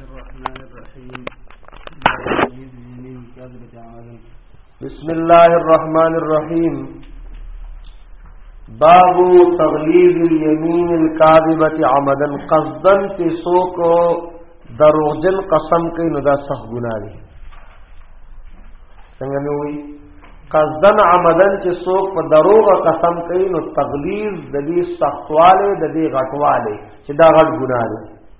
الرحمن الرحيم بسم الله الرحمن الرحيم باب تغليظ اليمين الكاذبه عمدا قصدا في سوق دروغجن قسم کوي نو دا صح ګناه دي څنګه مې وي قصدن عمدن چې څوک په دروغ قسم کوي نو تغلیظ د دې سختواله د دې غټواله چې دا غټ ګناه ده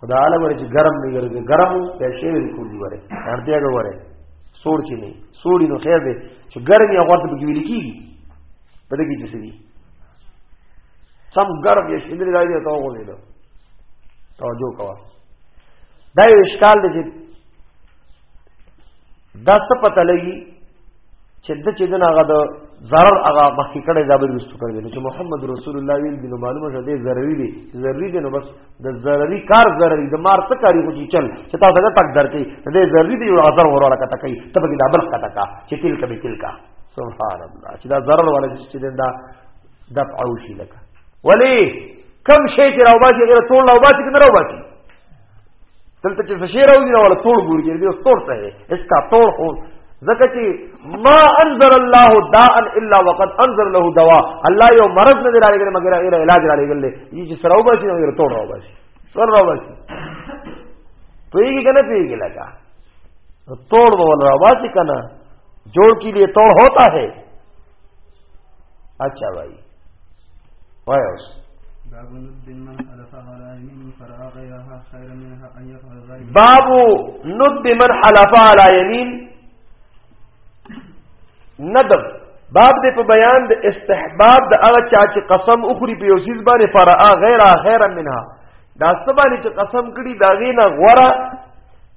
خدا عالم ورې چې ګرم نه ګرځي ګرم پیسې بالکل دی وره اړتیا غو وره سور چی نه سوري نو خیر دی چې ګرمي هغه ته بګی ویل کیږي په دې کې چې سړي سم ګرم یې شندري راځي ته وګورئ دا توجه کوه دا یو اشکال دی چې دا څه پته لګي چې د چې دنا غد zarar هغه مخکې کړي دا به رسو کړي نو چې محمد رسول الله ویل دي نو معلومه شه دې ضروري دي ضروري دي نو بس د ضروري کار ضروري د مار څه کاری کوي چل چې تاسو دا تک درکې دې ضروري دي یو اثر وروره کته کوي ته به دا بل کته کا چې تل کبي تل کا سبحان الله چې دا zarar ولا چې دا دفع او شي لکه ولی کم شي چې راوباسي غیر ټول راوباسي کنه راوباسي دلته چې فشیر او دینه ولا توړ ګور کې دې توړ ته اس کا توړ هو ځکه چې ما انزل الله داء الا وقد انزل له دواء الله یو مرض نه درالې ګل مګر غیر علاج را لګل دي چې سره وباسي نو غیر توړ وباسي سره وباسي پیږي کنه پیږي لگا توړ ولا وباسي کنه جوړ کې لیے توړ ہوتا ہے اچھا بھائی وای اوس باب ند من حلف على يمين فرأى غيرها خيرا منها أن يفعل ذلك باب ند من حلف على يمين ندب باب دې په بیان د استحباب د هغه چا چې قسم اخري په یوسیز باندې فرعا غیر خیرا منها دا سبا چې قسم کړي دا غینه غورا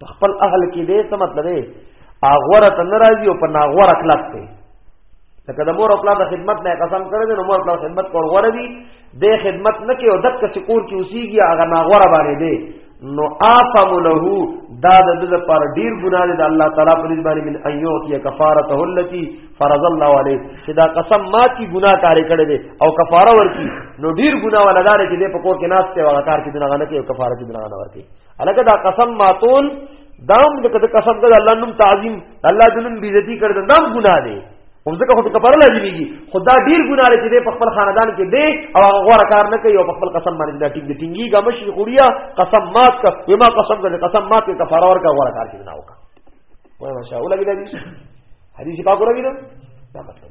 په خپل اهل کې دې څه مطلب دی اغوره ته ناراضي او په ناغوره کلک دی لکه د مور او پلار د خدمت نه قسم کړی دی نو مور او پلار خدمت کول غوره دي د خدمت نه کې او دک چې کور کې اوسېږي هغه ناغوره باندې دی نو آفم له دا د دې لپاره ډیر ګناه دی د الله تعالی په نسبت باندې من ایو کی کفارته التي فرض الله علیه چې دا قسم ما کی ګناه کاری کړی دی او کفاره ورکی نو ډیر ګناه ولدار چې دې په کور کې ناشته او کار کې دغه نه کې او کفاره کې دغه نه ورکی الګه دا قسم ماتول دا هم د کده قسم کړه الله نوم تعظیم الله د نوم بیزتی کړه دا هم ګناه دی هم ځکه خو په پرلا دیږي خدا ډیر ګناه لري چې په خپل خاندان کې دی او هغه غوړه کار نه کوي او په خپل قسم باندې دا ټینګ ټینګي غمشي خوریا قسم مات کا وما قسم کړه قسم مات کې کفاره ورکا غوړه کار کې نه وکا وای ماشاء الله لګی دا حدیث پاک ورګی دا مطلب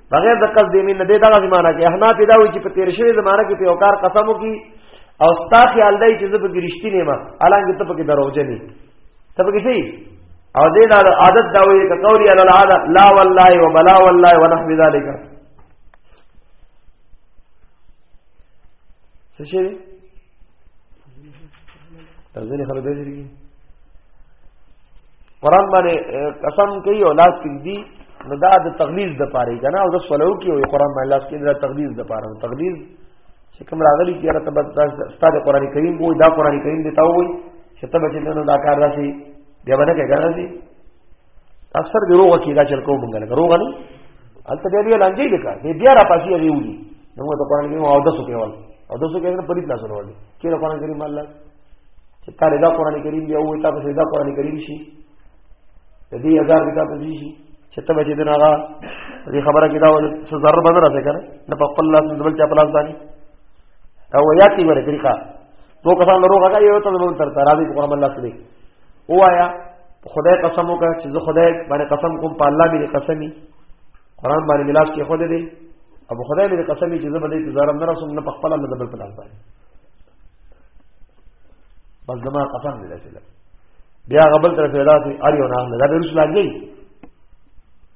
بغیر د قصد یمین نه دی دغه زمانہ کې احنا پیدا وي چې په تیر شوی زمانہ کې په یو کار قسم وکي او ستا خیال دی چې زه په ګرشتي نه ما الانګه ته پکې دروځنی ته پکې شي او دې دا عادت دا وي چې قولی علی العاده لا والله وبلا والله ونحو ذلک څه شي ځینې خلک داسې دي قرآن باندې قسم کوي او لاس کې دي نو دا د تغلیظ د پاره کنه او د سولو کې وي قرآن باندې لاس کې دا تغلیظ د پاره تغلیظ چې کوم راغلي چې راته بس ستاسو قرآن کریم وو دا قرآن کریم دی تا وو چې ته به چې نو دا کار راشي بیا باندې کې ګرځي اکثر دی روغه کیږي چې کوم مونږ نه روغه نه البته دی بیا لانجې لیکا دی بیا را پاسي دی وږي نو د قران کې او د سو کېوال او د سو کې نه پریت لاسو ورول چې د قران کریم الله چې تا رضا قران کریم دی او تا په رضا قران کریم شي د دې هزار رضا په دې شي چې ته بچی دین هغه دې خبره کې دا ول څه ضرر باندې راځي کنه نه په خپل لاس د بل چا په لاس باندې او یاتي ورې طریقه تو کسان درو غږه یو ته زمون تر ترازی قرآن الله سلی وایا خدای قسم وکړه چې زه خدای باندې قسم کوم په الله باندې قسمی قرآن باندې ملاس کې خو دې ابو خدای باندې قسم چې زه باندې تزارم نه رسوم نه په خپل الله دبل پلاس باندې بس زما قسم دې رسول بیا غبل تر پیدا سي اړ یو نه دا رسول الله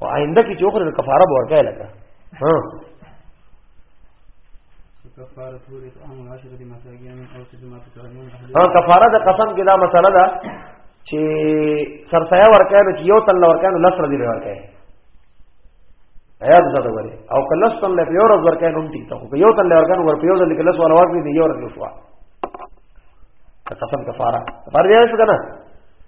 او آینده کې چې وخره کفاره به ورکړي لکه ها ها کفاره د قسم کې دا مسله ده چې سرسایا ورکړي نو یو تل ورکړي نو لس ردی ورکړي حیات زده وره او کله ستن له یو ورځ ورکړي نو ټیک ته یو تل ورکړي ور په یو ځل کې لس ور ورکړي یو ورځ لفوا قسم کفاره فرض یې څه کنه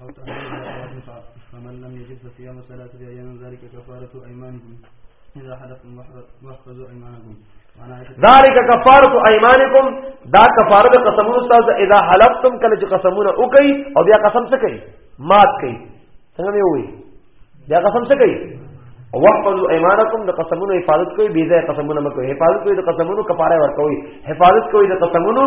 او تعمل فمن لم يجد فصيام ثلاثه ايام ذلك كفاره ايمانكم اذا حلفتم واحفظوا ايمانكم ذالک کفاره ایمانکم دا کفاره د قسمونو استاد اذا حلفتم کله چې قسمونه وکي او بیا قسم څه کوي مات کوي څنګه مې وې بیا قسم څه کوي وحفظوا ايمانكم د قسمونو حفاظت کوي بيځه قسمونه مکو حفاظت کوي د قسمونو کفاره ورکوي حفاظت کوي د قسمونو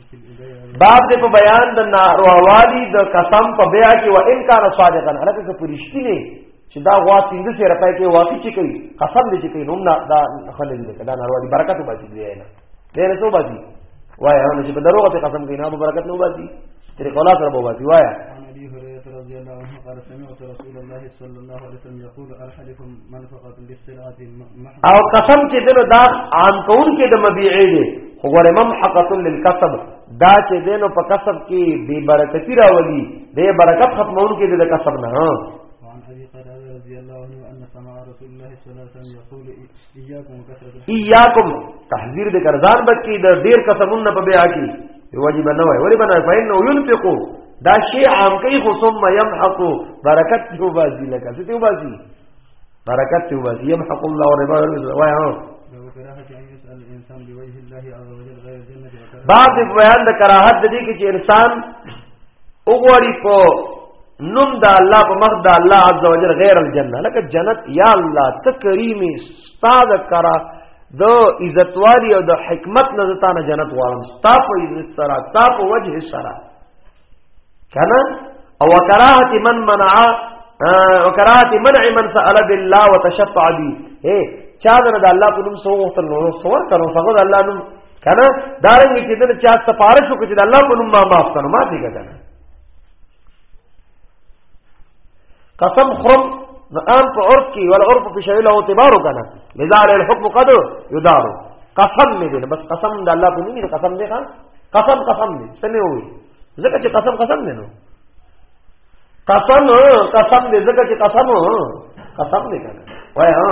باب دې په بیان د نارواوالي د قسم په بیا کې و ان کان صادقا هلکه که پرشتي نه چې دا غوا پنځه سره پای کې واقع چي کوي قسم دې چې کوي نو نه دا خلل دې دا ناروا دي برکت وباسي دی نه دې نه څه وباسي وای هغه چې په دروغه ته قسم کوي نه به برکت نه وباسي تر قولا سره وباسي وای رضي الله عنه قال سمعت رسول الله صلى الله عليه وسلم يقول الحلف منفقة او قسم چې دنو دا عام کون کې د مبيعي دي خبر مم حقت للکسب دا چې دینو په کسب کې بے برکتی راولي بے برکت ختمون کې د کسب نه ایاکم تحذیر د کرزان بچی د ډیر قسمون په بیا کی واجب نه وای ولی بنا فین نو ينفقو دا شی عام کوي خصوم يمحقو برکت جو بازی لکه څه ته بازی برکت ته وځي يم حق الله او ربا وای هو بعض بیان د کراهت د دې کې چې انسان وګوري په نوم د الله په مخ د الله عز وجل غیر الجنه لکه جنت یا الله ته کریمه استاد کرا د عزتواری او د حکمت نه زتانه جنت غواړم ستا په عزت سره ستا په وجه سره کنه او کراهت من منع او کراهت منع من سأل بالله وتشفع به اے چا دنه د الله په نوم سو وختل نو سور کړو فقط الله نوم کنه دارنګ چې دنه چا سپارښت وکړي د الله په نوم ما معاف کړو ما دې کړه قسم خرم نو عام په عرف کې ول عرف په شویل او اعتبار کنه لذا الحكم قد يدار قسم می دې بس قسم د الله په نوم دې قسم دې خان قسم قسم دې سمې وي ځکه چې قسم قسم دې نو قسم قسم دې ځکه چې قسم قسم دې کنه وای ها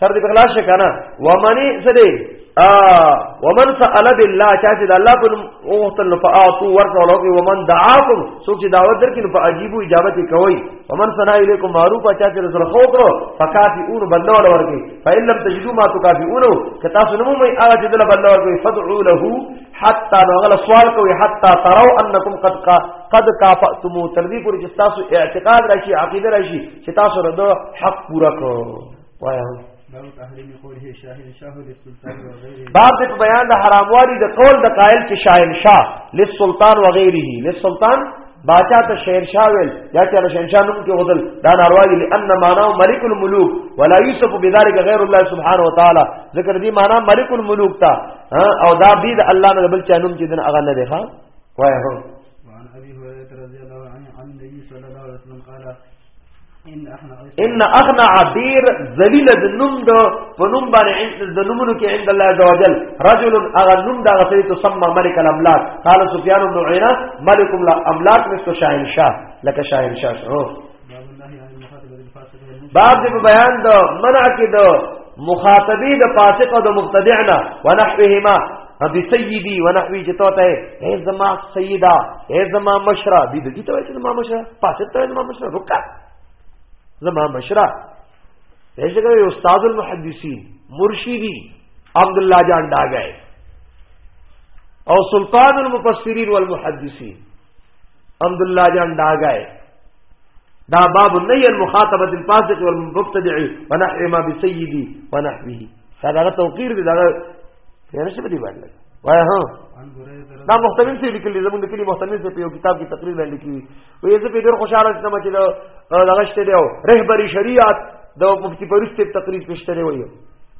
سر دې بغلا شي کنه ومني سدي ا ومن سأل بالله چا چې د الله په اوختل فاعتو ورته لوګي ومن دعاكم سو چې دعوت درکې په عجیب اجابت کوي ومن سنا الیکم معروف چا چې رسول خو کړو فکافئون بدل ول ورکي فإن لم تجدوا ما تكافئون کتا سنمو مې هغه چې دل بدل ورکي فدعوا له حتا نغل سوال کوي حتا تروا انکم قد قد کافئتم تر دې پورې چې تاسو اعتقاد راشي عقیده راشي چې تاسو رد حق پورا کو وایا باب د بیان د حراموالي د قول د قائل چې شاهن شاه للسلطان وغيره للسلطان باچا ته شهر شاه ویل یا چې له شهنشاه نوم کې غدل دا ناروا دي لئن معنا ملک الملوک ولا یوسف بذلک غیر الله سبحانه وتعالى ذکر دي معنا ملک الملوک تا او دا بيد الله نه بل چا نوم چې دن اغه نه دی ها وای هو وعن ابي هريره رضي الله عنه عن النبي صلى الله عليه وسلم قال ان اغنا عبير ذلیل د نوم د په نوم باندې د نومونو کې عند الله عز وجل رجل اغا نوم دا غفری تو سما ملک الاملاک قال سفيان بن عيينه ملك الاملاك مثل شاهنشاه لك شاهنشاه باب دې په بیان د منع کې د مخاطبي د فاسق او د مبتدع نه ونحوهما ابي سيدي ونحوي جته ته اے زما سيدا اے زما مشرا دې دې ته چې زما مشرا فاسق ته زما مشرا رکا زما مشرا دغه یو استاد المحدثین مرشدی عبد الله جان ډاګه او سلطان المفسرین والمحدثین عبداللہ جان ڈاگائے دا باب نئی المخاطبت الفاسق والمبتدع ونحو ما بسیدی ونحوه دا توقیر دی دا یعنی څه دی باندې وای ها دا محتمل څه لیکل دي زمونږ کلی محتمل څه په یو کتاب کې تقریر باندې کیږي وې زه په ډېر خوشاله شوم چې دا دغشته دی او رهبری شریعت د مفتی پرسته تقریر پېشته دی وایي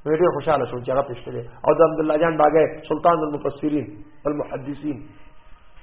نو ډېر خوشاله شوم چې هغه پښتنه او د عبد الله جان باغه سلطان المفسرین المحدثین